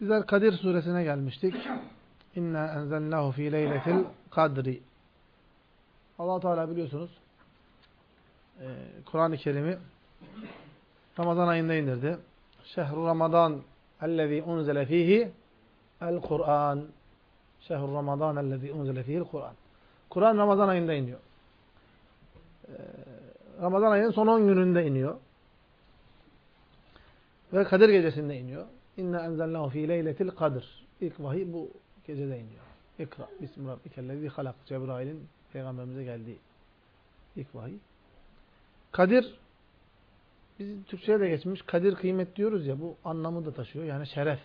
Bizler Kadir suresine gelmiştik. İnna enzelnahu fi leyletil kadri. Allah Teala biliyorsunuz e, Kur'an-ı Kerim'i Ramazan ayında indirdi. Şehru Ramazan ellezî unzele fihi el Kur'an. Şehru Ramazan ellezî unzele fihi el Kur'an. Kur'an Ramazan ayında iniyor. E, Ramazan ayının son 10 gününde iniyor. Ve Kadir gecesinde iniyor. İnne enzelnahu fi leyletil kadr. İlk vahiy bu gecede iniyor. İkra. Bismi rabbikellezi halak. Cebrail'in peygamberimize geldiği ilk vahiy. Kadir biz Türkçe'ye de geçmiş. Kadir kıymet diyoruz ya bu anlamı da taşıyor. Yani şeref.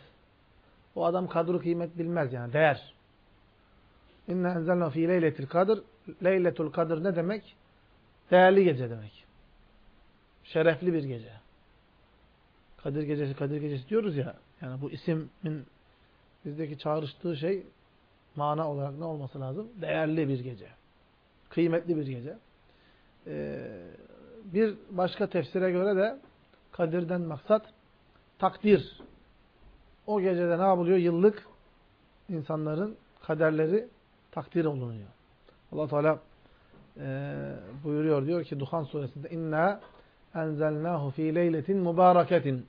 O adam kadru kıymet bilmez yani. Değer. İnne enzelnahu fi leyletil kadr. Leyletul kadr ne demek? Değerli gece demek. Şerefli bir gece. Kadir Gecesi, Kadir Gecesi diyoruz ya. Yani bu isimin bizdeki çağrıştığı şey mana olarak ne olması lazım? Değerli bir gece. Kıymetli bir gece. Ee, bir başka tefsire göre de Kadir'den maksat takdir. O gecede ne yapılıyor? Yıllık insanların kaderleri takdir olunuyor. Allah Teala e, buyuruyor diyor ki Duhan suresinde inna enzelnahu fi leyletin mübareketin.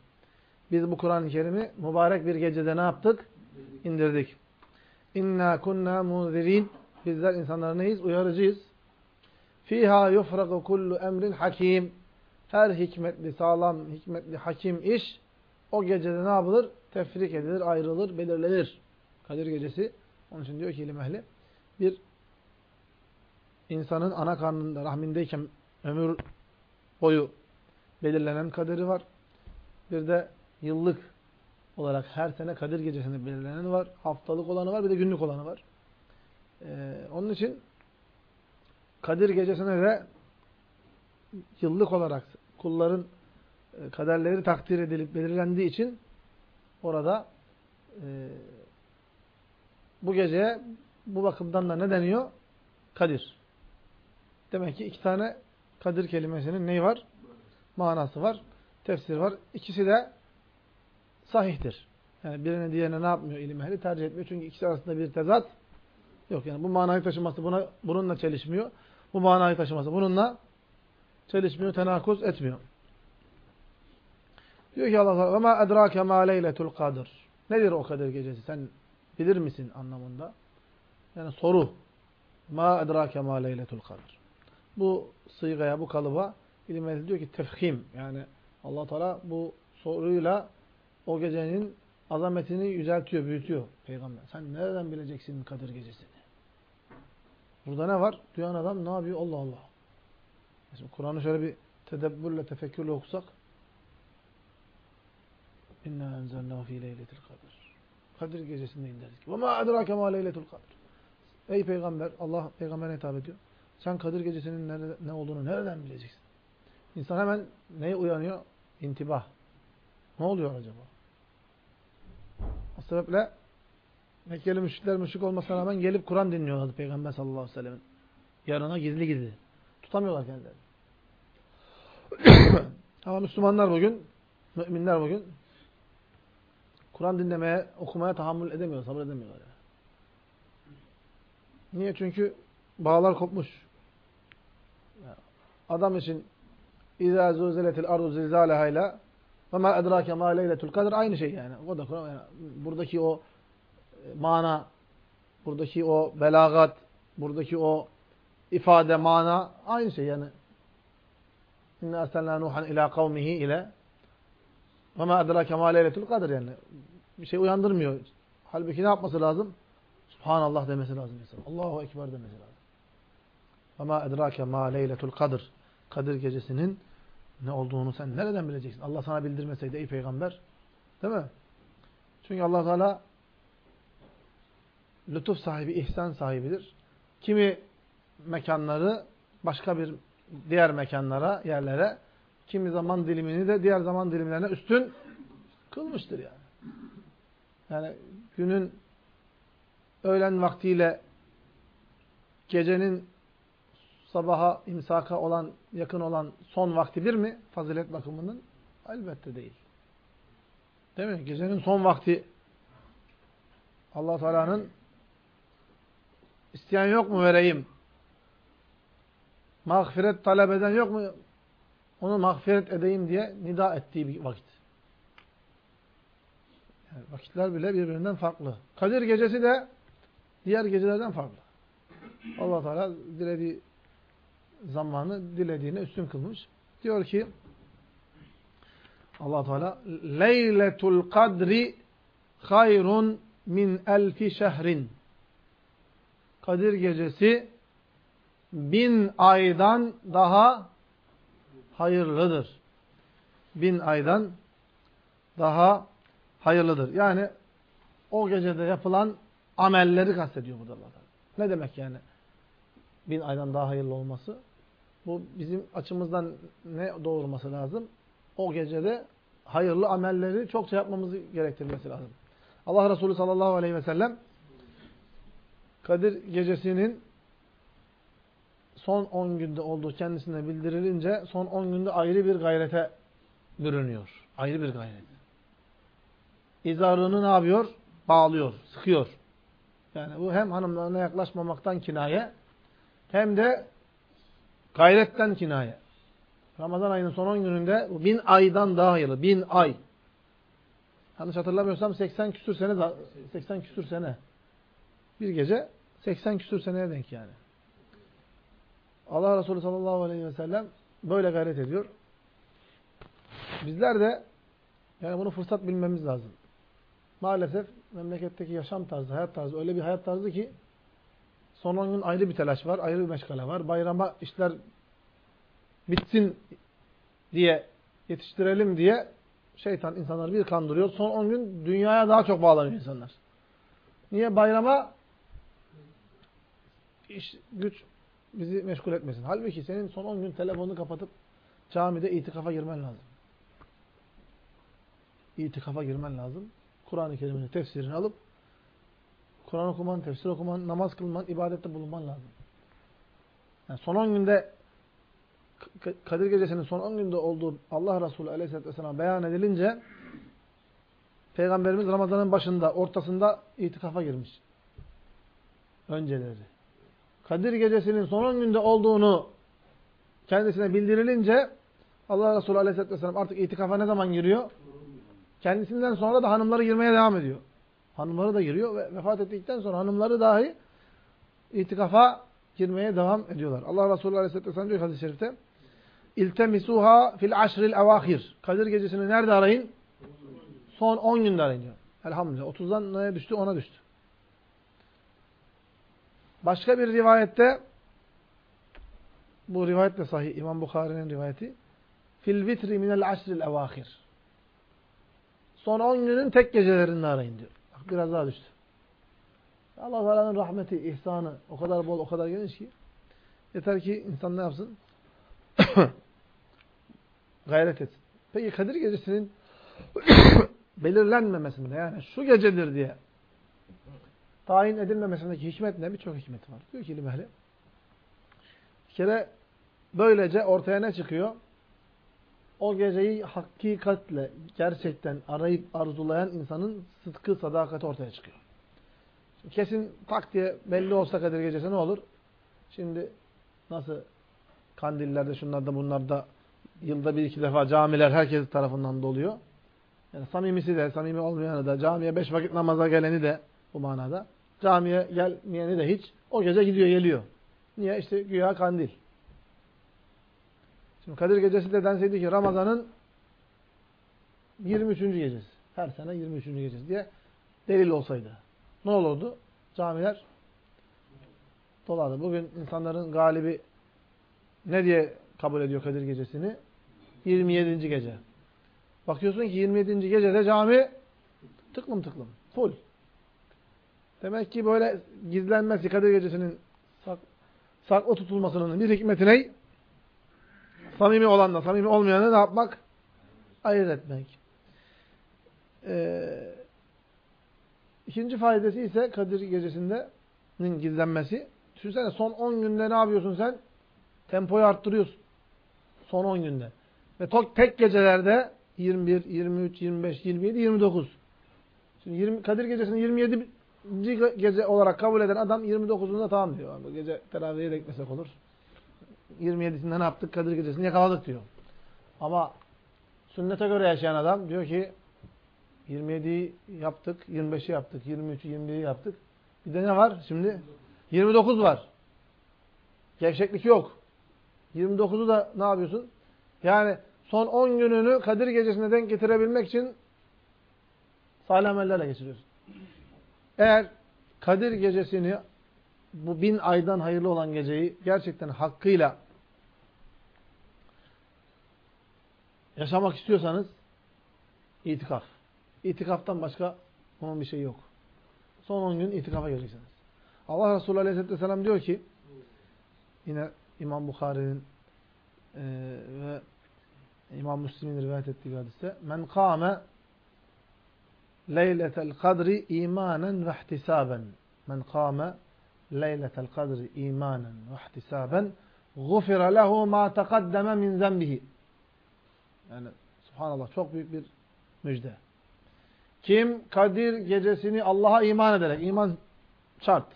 Biz bu Kur'an-ı Kerim'i mübarek bir gecede ne yaptık? İndirdik. İnna kunna munzirin. Bizler insanlar neyiz? Uyarıcıyız. Fiha yufraku kullu emrin hakim. Her hikmetli, sağlam, hikmetli, hakim iş o gecede ne yapılır? Tefrik edilir, ayrılır, belirlenir. Kadir gecesi. Onun için diyor ki ilim ehli bir insanın ana karnında, rahmindeyken ömür boyu belirlenen kaderi var. Bir de yıllık olarak her sene Kadir Gecesi'nde belirlenen var. Haftalık olanı var bir de günlük olanı var. Ee, onun için Kadir Gecesi'ne de yıllık olarak kulların e, kaderleri takdir edilip belirlendiği için orada e, bu geceye bu bakımdan da ne deniyor? Kadir. Demek ki iki tane Kadir kelimesinin neyi var? Manası var. Tefsir var. İkisi de sahihtir. Yani birine diğerine ne yapmıyor ilim ehli? Tercih etmiyor. Çünkü ikisi arasında bir tezat yok. Yani bu manayı taşıması buna, bununla çelişmiyor. Bu manayı taşıması bununla çelişmiyor, tenakuz etmiyor. Diyor ki Allah "Ve edrake ma leyletul kadr." Nedir o kadir gecesi? Sen bilir misin anlamında? Yani soru. Ma edrake ma leyletul kadr. Bu sıygaya, bu kalıba ilim ehli diyor ki tefhim. Yani Allah Teala bu soruyla o gecenin azametini yüceltiyor, büyütüyor peygamber. Sen nereden bileceksin Kadir gecesini? Burada ne var? Duyan adam ne yapıyor? Allah Allah. Şimdi Kur'an'ı şöyle bir tedebbürle, tefekkürle okusak İnna enzelnahu fi leyletil kadir. Kadir gecesinde indirdik. Ve ma edrake ma leyletul kadir. Ey peygamber, Allah peygambere hitap ediyor. Sen Kadir gecesinin nerede, ne olduğunu nereden bileceksin? İnsan hemen neye uyanıyor? İntibah. Ne oluyor acaba? Sebeple Mekkeli müşrikler müşrik olmasına rağmen gelip Kur'an dinliyorlardı Peygamber sallallahu aleyhi ve sellem'in. Yanına gizli gizli. Tutamıyorlar kendilerini. Ama Müslümanlar bugün, müminler bugün Kur'an dinlemeye, okumaya tahammül edemiyor, sabır edemiyorlar. Yani. Niye? Çünkü bağlar kopmuş. Adam için zûzeletil ardu zilzâleha ile ve mâ edrâke mâ leyletul kadr aynı şey yani. O da yani buradaki o e, mana, buradaki o belagat, buradaki o ifade, mana aynı şey yani. İnne erselnâ Nuhan ilâ kavmihi ile ve mâ edrâke mâ leyletul kadr yani. Bir şey uyandırmıyor. Halbuki ne yapması lazım? Subhanallah demesi lazım insan. Allahu Ekber demesi lazım. Ve mâ edrâke mâ leyletul kadr. Kadir gecesinin ne olduğunu sen nereden bileceksin? Allah sana bildirmeseydi ey peygamber. Değil mi? Çünkü Allah Teala lütuf sahibi, ihsan sahibidir. Kimi mekanları başka bir diğer mekanlara, yerlere, kimi zaman dilimini de diğer zaman dilimlerine üstün kılmıştır yani. Yani günün öğlen vaktiyle gecenin sabaha, imsaka olan, yakın olan son vakti bir mi? Fazilet bakımının? Elbette değil. Değil mi? Gecenin son vakti allah Teala'nın isteyen yok mu vereyim? Mağfiret talep eden yok mu? Onu mağfiret edeyim diye nida ettiği bir vakit. Yani vakitler bile birbirinden farklı. Kadir gecesi de diğer gecelerden farklı. allah Teala dilediği zamanı dilediğine üstün kılmış. Diyor ki allah Teala Leyletul kadri hayrun min elfi şehrin Kadir gecesi bin aydan daha hayırlıdır. Bin aydan daha hayırlıdır. Yani o gecede yapılan amelleri kastediyor burada Allah. Ne demek yani? Bin aydan daha hayırlı olması. Bu bizim açımızdan ne doğurması lazım? O gecede hayırlı amelleri çokça yapmamızı gerektirmesi lazım. Allah Resulü sallallahu aleyhi ve sellem Kadir gecesinin son 10 günde olduğu kendisine bildirilince son 10 günde ayrı bir gayrete bürünüyor. Ayrı bir gayret. İzarını ne yapıyor? Bağlıyor, sıkıyor. Yani bu hem hanımlarına yaklaşmamaktan kinaye hem de gayretten kinaye. Ramazan ayının son 10 gününde bin aydan daha hayırlı. Bin ay. Yanlış hatırlamıyorsam 80 küsür sene 80 küsür sene. Bir gece 80 küsür seneye denk yani. Allah Resulü sallallahu aleyhi ve sellem böyle gayret ediyor. Bizler de yani bunu fırsat bilmemiz lazım. Maalesef memleketteki yaşam tarzı, hayat tarzı öyle bir hayat tarzı ki son 10 gün ayrı bir telaş var, ayrı bir meşgale var. Bayrama işler bitsin diye, yetiştirelim diye şeytan insanları bir kandırıyor. Son 10 gün dünyaya daha çok bağlanıyor insanlar. Niye? Bayrama iş, güç bizi meşgul etmesin. Halbuki senin son 10 gün telefonunu kapatıp camide itikafa girmen lazım. İtikafa girmen lazım. Kur'an-ı Kerim'in tefsirini alıp Kur'an okuman, tefsir okuman, namaz kılman, ibadette bulunman lazım. Yani son 10 günde Kadir Gecesi'nin son 10 günde olduğu Allah Resulü Aleyhisselatü Vesselam beyan edilince Peygamberimiz Ramazan'ın başında, ortasında itikafa girmiş. Önceleri. Kadir Gecesi'nin son 10 günde olduğunu kendisine bildirilince Allah Resulü Aleyhisselatü Vesselam artık itikafa ne zaman giriyor? Kendisinden sonra da hanımları girmeye devam ediyor. Hanımları da giriyor ve vefat ettikten sonra hanımları dahi itikafa girmeye devam ediyorlar. Allah Resulü Aleyhisselatü Vesselam diyor hadis-i şerifte İltemisuha fil aşril evahir. Kadir gecesini nerede arayın? Son 10 günde arayın diyor. Elhamdülillah. 30'dan neye düştü? 10'a düştü. Başka bir rivayette bu rivayet de sahih. İmam Bukhari'nin rivayeti. Fil vitri minel aşril evahir. Son 10 günün tek gecelerinde arayın diyor. Biraz daha düştü. Allah Teala'nın rahmeti, ihsanı o kadar bol, o kadar geniş ki yeter ki insan ne yapsın? Gayret etsin. Peki Kadir Gecesi'nin belirlenmemesinde yani şu gecedir diye tayin edilmemesindeki hikmet ne? Birçok hikmeti var. Diyor ki ilim ehli. Bir kere böylece ortaya ne çıkıyor? O geceyi hakikatle, gerçekten arayıp arzulayan insanın sıdkı, sadakati ortaya çıkıyor. Kesin tak diye belli olsa Kadir Gecesi ne olur? Şimdi nasıl kandillerde, şunlarda, bunlarda yılda bir iki defa camiler herkes tarafından doluyor. Yani samimisi de, samimi olmayanı da, camiye beş vakit namaza geleni de bu manada. Camiye gelmeyeni de hiç. O gece gidiyor, geliyor. Niye? İşte güya kandil. Şimdi Kadir Gecesi de denseydi ki Ramazan'ın 23. gecesi. Her sene 23. gecesi diye delil olsaydı. Ne olurdu? Camiler dolardı. Bugün insanların galibi ne diye kabul ediyor Kadir Gecesi'ni? 27. gece. Bakıyorsun ki 27. gecede cami tıklım tıklım. Full. Demek ki böyle gizlenmesi Kadir Gecesi'nin sak, saklı tutulmasının bir hikmeti ne? Samimi olanla samimi olmayanı ne yapmak? Ayırt etmek. Ee, ikinci faydası ise Kadir Gecesi'nde gizlenmesi. Düşünsene son 10 günde ne yapıyorsun sen? Tempoyu arttırıyorsun. Son 10 günde. Ve tek gecelerde 21, 23, 25, 27, 29. Şimdi 20, Kadir Gecesi'nin 27 gece olarak kabul eden adam 29'unda tamam diyor. Bu gece teravihe de gitmesek olur. 27'sinde ne yaptık? Kadir gecesini yakaladık diyor. Ama sünnete göre yaşayan adam diyor ki 27'yi yaptık, 25'i yaptık, 23'ü, 21'i yaptık. Bir de ne var şimdi? 29 var. Gevşeklik yok. 29'u da ne yapıyorsun? Yani son 10 gününü Kadir gecesine denk getirebilmek için salih amellerle geçiriyorsun. Eğer Kadir gecesini bu bin aydan hayırlı olan geceyi gerçekten hakkıyla yaşamak istiyorsanız itikaf. İtikaftan başka onun bir şey yok. Son 10 gün itikafa gireceksiniz. Allah Resulü Aleyhisselatü Vesselam diyor ki yine İmam Bukhari'nin e, ve İmam Müslim'in rivayet ettiği hadiste men kâme leyletel kadri imanen ve ihtisaben men kâme leyletel kadri imanen ve ihtisaben gufira lehu ma taqaddeme min zembihi yani subhanallah çok büyük bir müjde. Kim Kadir gecesini Allah'a iman ederek, iman şart,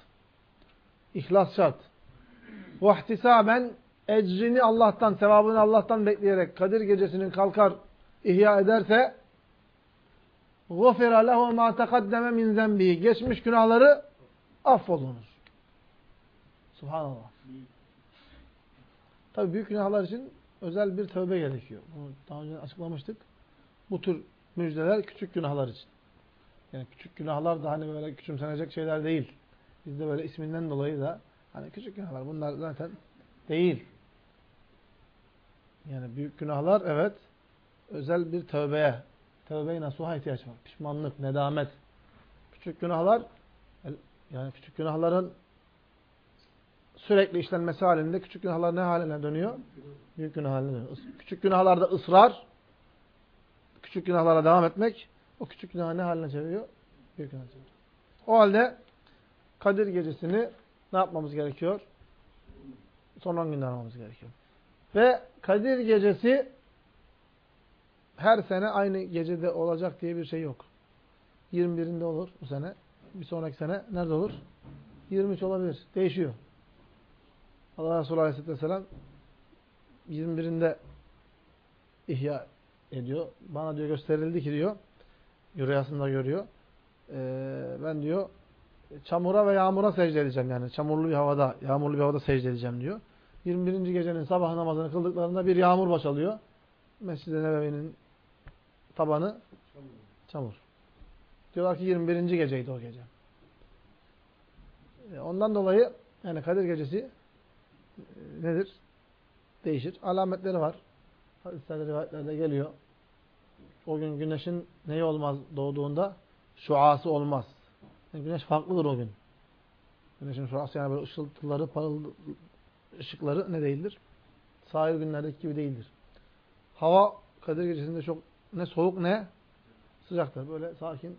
ihlas şart, vahtisaben ecrini Allah'tan, sevabını Allah'tan bekleyerek Kadir gecesinin kalkar, ihya ederse غُفِرَ لَهُ مَا تَقَدَّمَ مِنْ زَنْبِهِ Geçmiş günahları affolunur. Subhanallah. Tabi büyük günahlar için özel bir tövbe gerekiyor. Bunu daha önce açıklamıştık. Bu tür müjdeler küçük günahlar için. Yani küçük günahlar da hani böyle küçümsenecek şeyler değil. Bizde böyle isminden dolayı da hani küçük günahlar bunlar zaten değil. Yani büyük günahlar evet özel bir tövbeye, tövbe-i nasuha ihtiyaç var. Pişmanlık, nedamet. Küçük günahlar yani küçük günahların sürekli işlenmesi halinde küçük günahlar ne haline dönüyor? Büyük günah haline dönüyor. Küçük günahlarda ısrar, küçük günahlara devam etmek o küçük günah ne haline çeviriyor? Büyük günah çeviriyor. O halde Kadir gecesini ne yapmamız gerekiyor? Son 10 günde aramamız gerekiyor. Ve Kadir gecesi her sene aynı gecede olacak diye bir şey yok. 21'inde olur bu sene. Bir sonraki sene nerede olur? 23 olabilir. Değişiyor. Allah Resulü Aleyhisselatü Vesselam 21'inde ihya ediyor. Bana diyor gösterildi ki diyor rüyasında görüyor. Ee, ben diyor çamura ve yağmura secde edeceğim yani. Çamurlu bir havada, yağmurlu bir havada secde edeceğim diyor. 21. gecenin sabah namazını kıldıklarında bir yağmur başalıyor. Mescid-i Nebevi'nin tabanı çamur. Diyorlar ki 21. geceydi o gece. Ee, ondan dolayı yani Kadir gecesi nedir? Değişir. Alametleri var. Hadislerde rivayetlerde geliyor. O gün güneşin neyi olmaz doğduğunda? Şuası olmaz. Yani güneş farklıdır o gün. Güneşin şuası yani böyle ışıltıları, parıl ışıkları ne değildir? Sahil günlerdeki gibi değildir. Hava Kadir Gecesi'nde çok ne soğuk ne sıcaktır. Böyle sakin.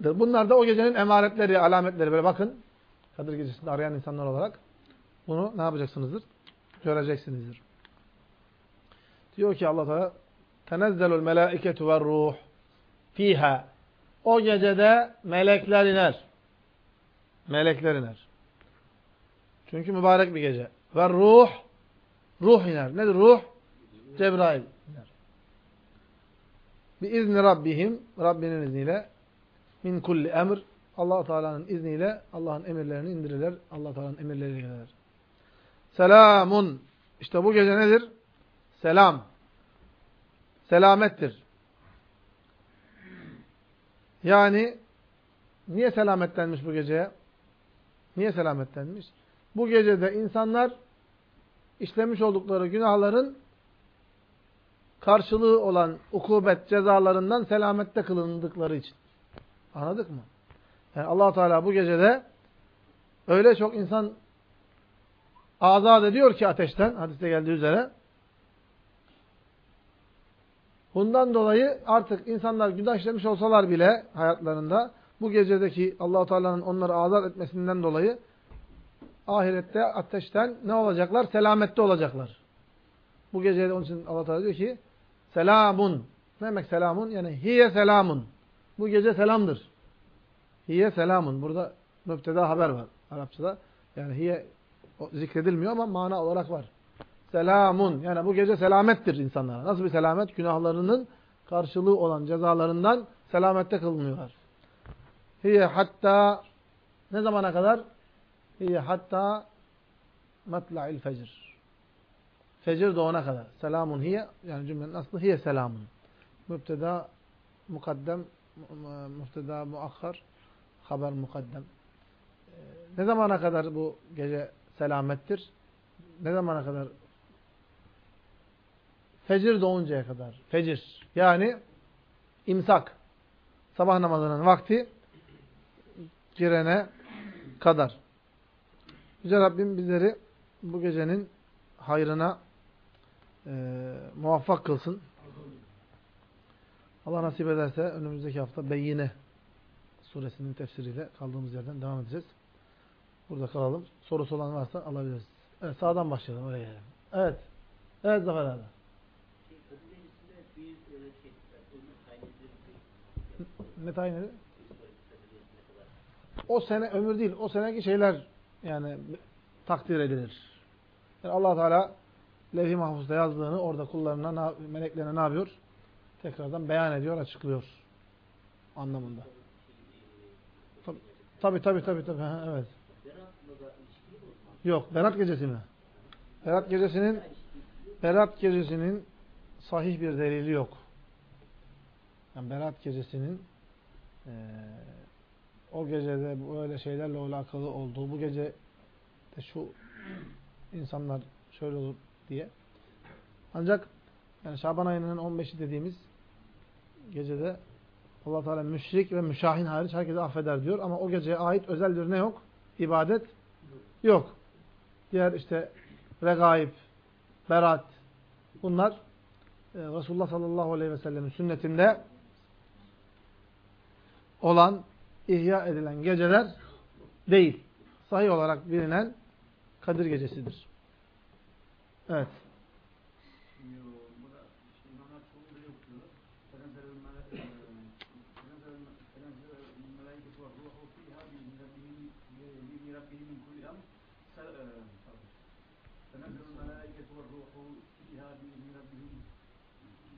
Bunlar da o gecenin emaretleri, alametleri. Böyle bakın. Kadir Gecesi'nde arayan insanlar olarak bunu ne yapacaksınızdır? Göreceksinizdir. Diyor ki Allah Teala tenezzelul melaiketu ve ruh fiha. O gecede melekler iner. Melekler iner. Çünkü mübarek bir gece. Ve ruh ruh iner. Nedir ruh? Cebrail iner. Bi izni Rabbihim Rabbinin izniyle min kulli emr Allah Teala'nın izniyle Allah'ın emirlerini indirirler. Allah Teala'nın emirleriyle gelirler. Selamun. İşte bu gece nedir? Selam. Selamettir. Yani niye selametlenmiş bu geceye? Niye selametlenmiş? Bu gecede insanlar işlemiş oldukları günahların karşılığı olan ukubet cezalarından selamette kılındıkları için. Anladık mı? Yani allah Teala bu gecede öyle çok insan azat ediyor ki ateşten, hadiste geldiği üzere. Bundan dolayı artık insanlar günah işlemiş olsalar bile hayatlarında bu gecedeki allah Teala'nın onları azat etmesinden dolayı ahirette ateşten ne olacaklar? Selamette olacaklar. Bu gecede onun için allah Teala diyor ki selamun. Ne demek selamun? Yani hiye selamun. Bu gece selamdır. Hiye selamun. Burada müpteda haber var Arapçada. Yani hiye zikredilmiyor ama mana olarak var. Selamun. Yani bu gece selamettir insanlara. Nasıl bir selamet? Günahlarının karşılığı olan cezalarından selamette kılınıyorlar. Hiye hatta ne zamana kadar? Hiye hatta matla'il fecr. Fecir doğana kadar. Selamun hiye yani cümlenin aslı hiye selamun. Mübteda mukaddem mübteda muakhar haber mukaddem. Ee, ne zamana kadar bu gece selamettir? Ne zamana kadar? Fecir doğuncaya kadar. Fecir. Yani imsak. Sabah namazının vakti girene kadar. Yüce Rabbim bizleri bu gecenin hayrına e, muvaffak kılsın. Allah nasip ederse önümüzdeki hafta Beyyine suresinin tefsiriyle kaldığımız yerden devam edeceğiz. Burada kalalım. Sorusu olan varsa alabiliriz. Evet sağdan başlayalım. Oraya gelelim. Evet. Evet Zafer abi. Ne tayin? O sene ömür değil. O seneki şeyler yani takdir edilir. Yani allah Teala levh-i mahfuzda yazdığını orada kullarına, meleklerine ne yapıyor? Tekrardan beyan ediyor, açıklıyor. Anlamında. Tabi tabi tabi tabi. Evet. Yok. Berat gecesi mi? Berat gecesinin Berat gecesinin sahih bir delili yok. Yani Berat gecesinin e, o gecede böyle şeylerle alakalı olduğu, bu gece de şu insanlar şöyle olur diye. Ancak yani Şaban ayının 15'i dediğimiz gecede allah Teala müşrik ve müşahin hariç herkese affeder diyor. Ama o geceye ait özel bir ne yok? İbadet yok. Diğer işte regaib, berat bunlar e, Resulullah sallallahu aleyhi ve sellemin sünnetinde olan, ihya edilen geceler değil. Sahih olarak bilinen Kadir gecesidir. Evet.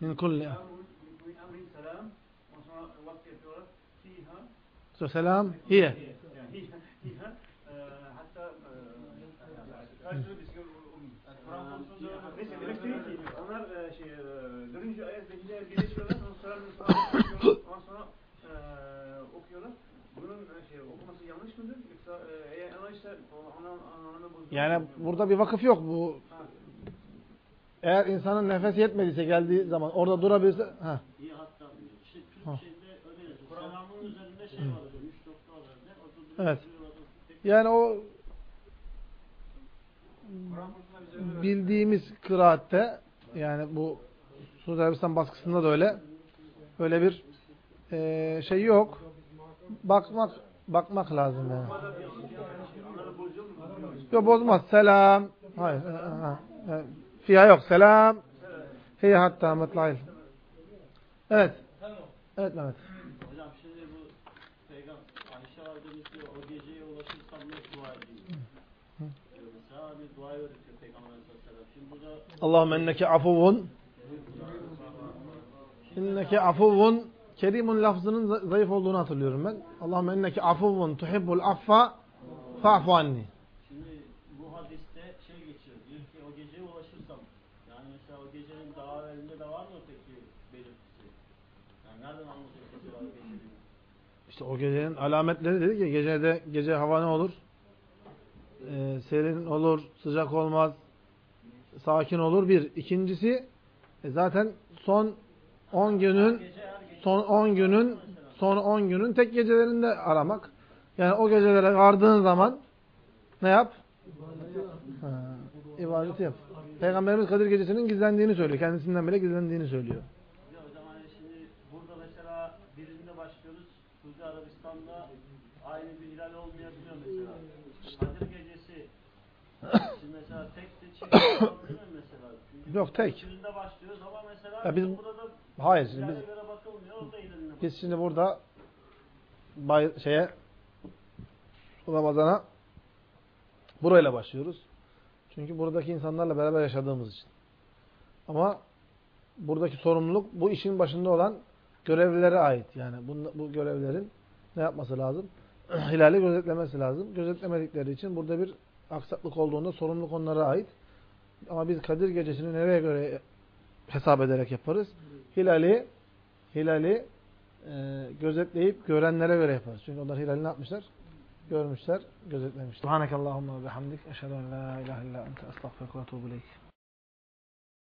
Min kulli So selam. Hiye. Onlar şey, dönünce ayettekiler birleşiyorlar, sonra ondan sonra okuyorlar. Bunun şey, okuması yanlış mıdır? Yoksa eğer ona işte ona anlamı bozuyor. Yani burada bir vakıf yok. Bu. Eğer insanın nefes yetmediyse geldiği zaman orada durabilirse ha. İyi hatta işte Türkçe'de öyle. Selamın üzerinde şey var. Üç nokta var. Evet. Yani o bildiğimiz kıraatte yani bu Suudi Arabistan baskısında da öyle öyle bir e, şey yok. Bakmak bakmak lazım yani. Yok bozmaz. Selam. Hayır. e, e, e, Fiha yok. Selam. Hiye hatta mutla'il. Evet. Evet Mehmet. Hocam şimdi bu peygamber Ayşe validemiz diyor o geceye ulaşırsam nasıl dua edeyim? Mesela bir dua öğretiyor peygamber aleyhisselam. Şimdi burada Allahümme enneke afuvun inneke afuvun kerimun lafzının za- zayıf olduğunu hatırlıyorum ben. Allahümme enneke afuvun tuhibbul affa fa'fu anni. şimdi bu hadiste şey geçiyor. Diyor ki o geceye ulaşırsam yani mesela o gecenin daha evvelinde de var mı peki belirtisi? Yani nereden anlayacak mesela o gecenin? İşte o gecenin alametleri dedik ya gecede gece hava ne olur? Ee, serin olur, sıcak olmaz, sakin olur bir. İkincisi e, zaten son 10 günün son 10 günün son 10 günün tek gecelerinde aramak. Yani o gecelere vardığın zaman ne yap? Ha, yap. Peygamberimiz Kadir Gecesi'nin gizlendiğini söylüyor. Kendisinden bile gizlendiğini söylüyor. Ya o zaman hani şimdi burada mesela birinde başlıyoruz. Suudi Arabistan'da aynı bir hilal olmayabiliyor mesela. Kadir gecesi şimdi mesela tek de çift olabilir mi mesela? Çünkü Yok tek. Başlıyoruz ama mesela Ya biz- burada da Hayır. Şimdi biz, bakılmıyor. Biz şimdi burada bay, şeye Ramazan'a burayla başlıyoruz. Çünkü buradaki insanlarla beraber yaşadığımız için. Ama buradaki sorumluluk bu işin başında olan görevlilere ait. Yani bu, bu görevlerin ne yapması lazım? Hilali gözetlemesi lazım. Gözetlemedikleri için burada bir aksaklık olduğunda sorumluluk onlara ait. Ama biz Kadir Gecesi'ni nereye göre hesap ederek yaparız? Hilali hilali e, gözetleyip görenlere göre yaparız. Çünkü onlar hilali ne yapmışlar? Görmüşler, gözetlemişler. Subhanakallahumma ve bihamdik. Eşhedü en la ilahe illa ente estağfirullah ve etûbü.